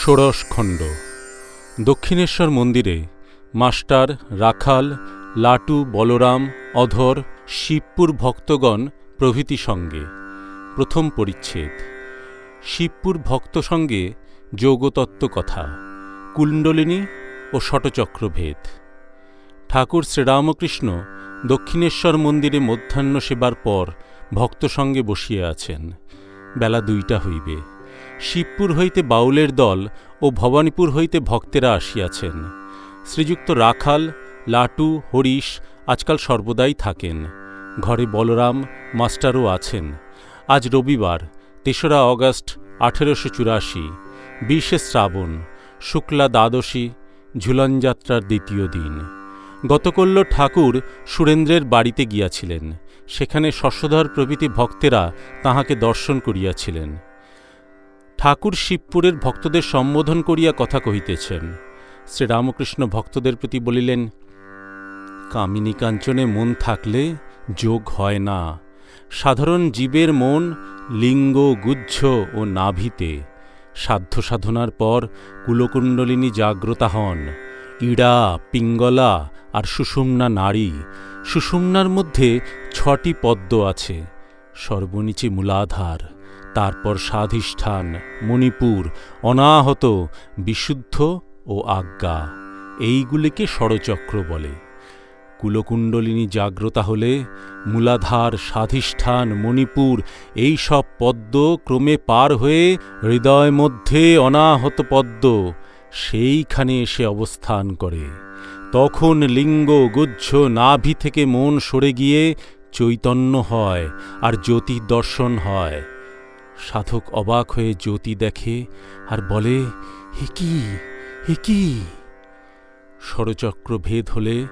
ষোড়শ খণ্ড। দক্ষিণেশ্বর মন্দিরে মাস্টার রাখাল, লাটু, বলরাম, অধর, শিবপুর ভক্তগণ প্রভৃতি সঙ্গে। প্রথম পরিচ্ছেদ। শিবপুর ভক্ত সঙ্গে যোগতত্ত্ব কথা, কুণ্ডলিনী ও শটচক্রভেদ। ঠাকুর শ্রীরামকৃষ্ণ দক্ষিণেশ্বর মন্দিরে মধ্যাহ্ন সেবার পর ভক্ত সঙ্গে বসিয়া আছেন। বেলা দুইটা হইবে। শিবপুর হইতে বাউলের দল ও ভবানীপুর হইতে ভক্তেরা আসিয়াছেন। শ্রীযুক্ত রাখাল, লাটু, হরিশ আজকাল সর্বদাই থাকেন। ঘরে বলরাম, মাস্টারও আছেন। আজ রবিবার, তেসরা অগস্ট, আঠেরোশো চুরাশি, বিশে শ্রাবণ, শুক্লা দ্বাদশী ঝুলনযাত্রার দ্বিতীয় দিন। গতকল্য ঠাকুর সুরেন্দ্রের বাড়িতে গিয়াছিলেন। সেখানে শশধর প্রভৃতি ভক্তেরা তাহাকে দর্শন করিয়াছিলেন। ঠাকুর শিবপুরের ভক্তদের সম্বোধন করিয়া কথা কহিতেছেন। শ্রীরামকৃষ্ণ ভক্তদের প্রতি বলিলেন, কামিনী কাঞ্চনে মন থাকলে যোগ হয় না। সাধারণ জীবের মন লিঙ্গ, গুচ্ছ ও নাভিতে। সাধ্য সাধনার পর কুলকুণ্ডলিনী জাগ্রতা হন। ইড়া, পিঙ্গলা আর সুষুম্না নারী। সুষুম্নার মধ্যে ছটি পদ্ম আছে। সর্বনিচে মূলাধার। তারপর স্বাধিষ্ঠান, মণিপুর, অনাহত, বিশুদ্ধ ও আজ্ঞা। এইগুলিকে ষড়চক্র বলে। কুলকুণ্ডলিনী জাগ্রতা হলে মূলাধার, স্বাধিষ্ঠান, মণিপুর এই সব পদ্ম ক্রমে পার হয়ে হৃদয় মধ্যে অনাহত পদ্ম সেইখানে এসে অবস্থান করে। তখন লিঙ্গ গুচ্ছ নাভি থেকে মন সরে গিয়ে চৈতন্য হয় আর জ্যোতি দর্শন হয়। সাধক অবাক হয়ে জ্যোতি দেখে আর বলে, হে কি? হে কি? ভেদ হলে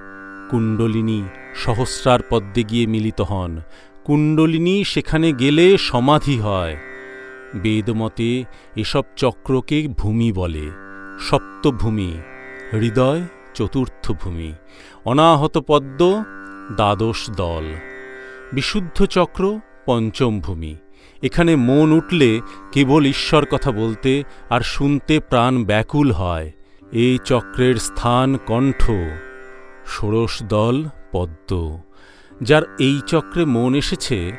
কুণ্ডলিনী সহস্রার পদ্মে গিয়ে মিলিত হন। কুণ্ডলিনী সেখানে গেলে সমাধি হয়। বেদমতে এসব চক্রকে ভূমি বলে। সপ্তভূমি, হৃদয় চতুর্থ ভূমি অনাহত পদ্ম, দ্বাদশ দল। বিশুদ্ধ চক্র, পঞ্চম ভূমি। এখানে মন উঠলে কেবল ঈশ্বর কথা বলতে আর শুনতে প্রাণ ব্যাকুল হয়। এই চক্রের স্থান কণ্ঠ, ষোড়শ দল পদ্ম। যার এই চক্রে মন এসেছে,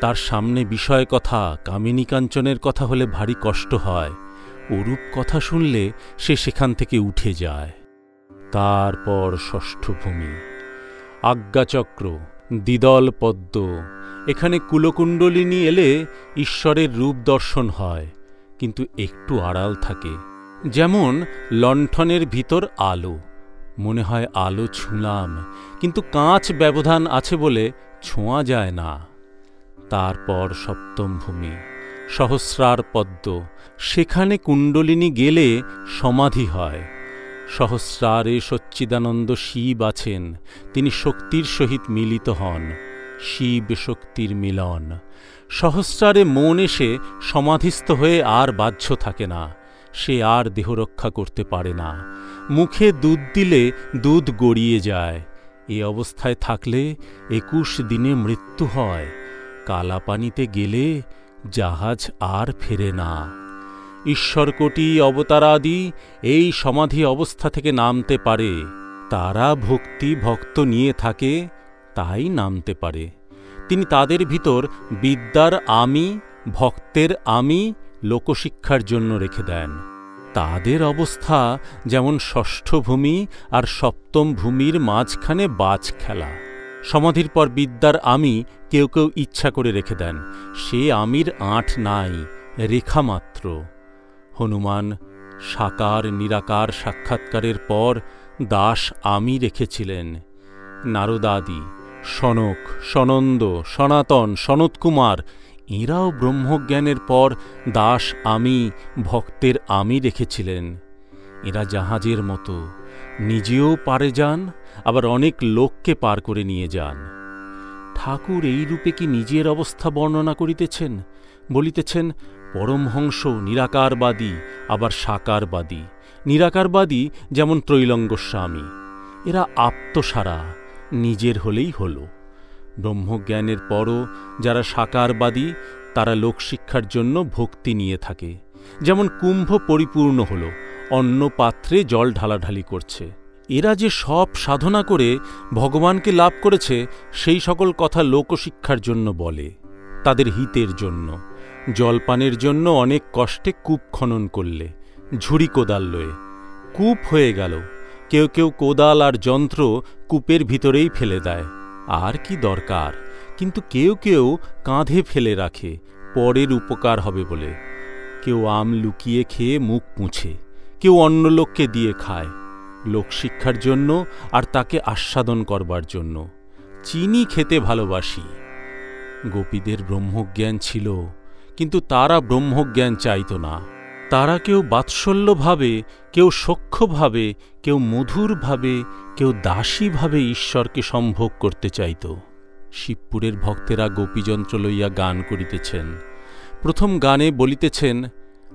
তার সামনে বিষয় কথা, কামিনী কাঞ্চনের কথা হলে ভারী কষ্ট হয়। ওরূপ কথা শুনলে সে সেখান থেকে উঠে যায়। তারপর ষষ্ঠ ভূমি, আজ্ঞাচক্র দ্বিদল পদ্ম। এখানে কুলকুণ্ডলিনী এলে ঈশ্বরের রূপ দর্শন হয়, কিন্তু একটু আড়াল থাকে। যেমন লণ্ঠনের ভিতর আলো, মনে হয় আলো ছুঁলাম, কিন্তু কাঁচ ব্যবধান আছে বলে ছোঁয়া যায় না। তারপর সপ্তম ভূমি, সহস্রার পদ্ম। সেখানে কুণ্ডলিনী গেলে সমাধি হয়। সহস্রারে সচ্চিদানন্দ শিব আছেন, তিনি শক্তির সহিত মিলিত হন, শিব শক্তির মিলন। সহস্রারে মন এসে সমাধিস্থ হয়ে আর বাহ্য থাকে না, সে আর দেহরক্ষা করতে পারে না। মুখে দুধ দিলে দুধ গড়িয়ে যায়, এ অবস্থায় থাকলে একুশ দিনে মৃত্যু হয়, কালাপানিতে গেলে জাহাজ আর ফেরে না। ঈশ্বরকোটি অবতারাদি এই সমাধি অবস্থা থেকে নামতে পারে। তারা ভক্তি ভক্ত নিয়ে থাকে, তাই নামতে পারে। তিনি তাদের ভিতর বিদ্যার আমি, ভক্তের আমি লোকশিক্ষার জন্য রেখে দেন। তাদের অবস্থা যেমন ষষ্ঠ ভূমি আর সপ্তম ভূমির মাঝখানে বাজ খেলা। সমাধির পর বিদ্যার আমি কেউ কেউ ইচ্ছা করে রেখে দেন। সে আমির আঁট নাই, রেখা মাত্র। হনুমান, সাকার নিরাকার সাক্ষাৎকারের পর দাস আমি রেখেছিলেন। নারদাদি, সনক, সনন্দ, সনাতন, সনৎকুমার, এঁরাও ব্রহ্মজ্ঞানের পর দাস আমি, ভক্তের আমি রেখেছিলেন। এরা জাহাজের মতো, নিজেও পারে যান, আবার অনেক লোককে পার করে নিয়ে যান। ঠাকুর এই রূপে কি নিজের অবস্থা বর্ণনা করিতেছেন? বলিতেছেন পরমহংস নিরাকারবাদী, আবার সাকারবাদী। নিরাকারবাদী যেমন ত্রৈলঙ্গস্বামী এরা আত্মসারা, নিজের হলেই হল। ব্রহ্মজ্ঞানের পরও যারা সাকারবাদী, তারা লোকশিক্ষার জন্য ভক্তি নিয়ে থাকে। যেমন কুম্ভ পরিপূর্ণ হল অন্য পাত্রে জল ঢালাঢালি করছে। এরা যে সব সাধনা করে ভগবানকে লাভ করেছে, সেই সকল কথা লোকশিক্ষার জন্য বলে, তাদের হিতের জন্য। জলপানের জন্য অনেক কষ্টে কূপ খনন করলে, ঝুড়ি কোদাল লয়ে। কূপ হয়ে গেল। কেউ কেউ কোদাল আর যন্ত্র কূপের ভিতরেই ফেলে দেয়। আর কি দরকার? কিন্তু কেউ কেউ কাঁধে ফেলে রাখে, পরের উপকার হবে বলে। কেউ আম লুকিয়ে খেয়ে মুখ পুঁছে, কেউ অন্য লোককে দিয়ে খায়। লোকশিক্ষার জন্য আর তাকে আস্বাদন করবার জন্য। চিনি খেতে ভালোবাসি। গোপীদের ব্রহ্মজ্ঞান ছিল। কিন্তু তারা ব্রহ্মজ্ঞান চাইত না। তারা কেউ বাৎসল্যভাবে, কেউ সখ্যভাবে, কেউ মধুরভাবে, কেউ দাসীভাবে ঈশ্বরকে সম্ভোগ করতে চাইত। শিবপুরের ভক্তেরা গোপীযন্ত্র লইয়া গান করিতেছেন। প্রথম গানে বলিতেছেন,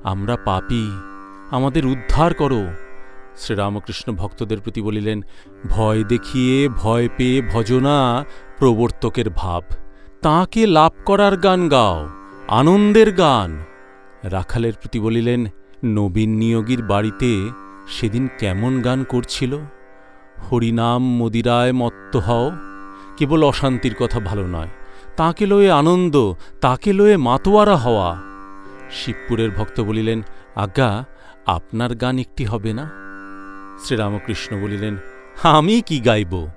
আমরা পাপী, আমাদের উদ্ধার করো। শ্রীরামকৃষ্ণ ভক্তদের প্রতি বলিলেন, ভয় দেখিয়ে, ভয় পেয়ে ভজনা প্রবর্তকের ভাব। তাকে লাভ করার গান গাও। আনন্দের গান। রাখালের প্রতি বলিলেন, নবীন নিয়োগীর বাড়িতে সেদিন কেমন গান করছিল? হরিনাম মদিরায় মত্ত হও। কেবল অশান্তির কথা ভালো নয়। তাকে লয়ে আনন্দ, তাকে লয়ে মাতোয়ারা হওয়া। শিবপুরের ভক্ত বলিলেন, আজ্ঞা, আপনার গান একটি হবে না? শ্রীরামকৃষ্ণ বলিলেন, আমি কি গাইব?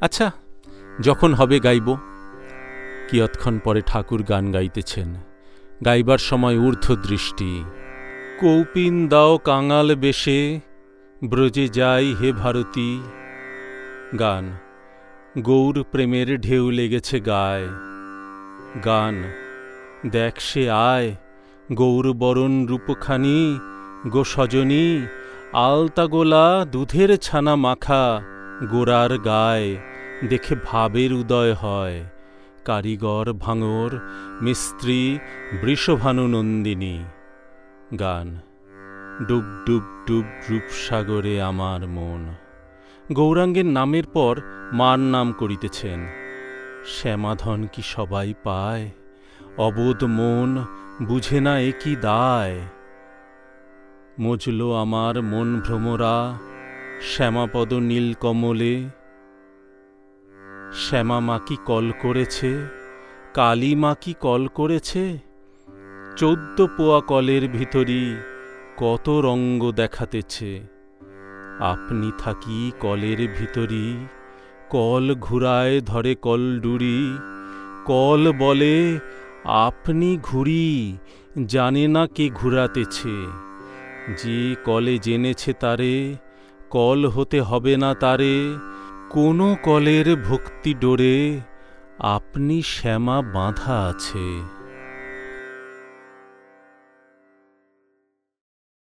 আচ্ছা যখন হবে গাইব। কিয়ৎক্ষণ পরে ঠাকুর গান গাইতেছেন। গাইবার সময় ঊর্ধ্ব দৃষ্টি কৌপিন দাও কাঙাল বেশে, ব্রজে যাই হে ভারতী। গান। গৌর প্রেমের ঢেউ লেগেছে গায়। গান। দেখ সে আয়, গৌর বরণ রূপখানি, গো সজনী, আলতা গোলা দুধের ছানা মাখা গোড়ার গায় দেখে ভাবের উদয় হয়। কারিগর ভাঙর মিস্ত্রি বৃষভানু নন্দিনী গান। ডুব ডুব ডুব রূপসাগরে আমার মন। গৌরাঙ্গের নামের পর মার নাম করিতেছেন। শ্যামাধন কি সবাই পায়? অবোধ মন বুঝে না এ কি দায়? মজল আমার মন ভ্রমরা, শ্যামাপদ নীল কমলে শ্যামা মা কি কল করেছে? কালী মা কি কল করেছে? চোদ্দ পোয়া কলের ভিতরই কত রঙ্গ দেখাতেছে। আপনি থাকি কলের ভিতরই, কল ঘুরায় ধরে কল ডুরি। কল বলে, আপনি ঘুরি, জানে না কে ঘুরাতেছে। যে কলে জেনেছে তারে, কল হতে হবে না তারে কোনো কলের ভক্তি ডোরে আপনি শ্যামা বাঁধা আছে।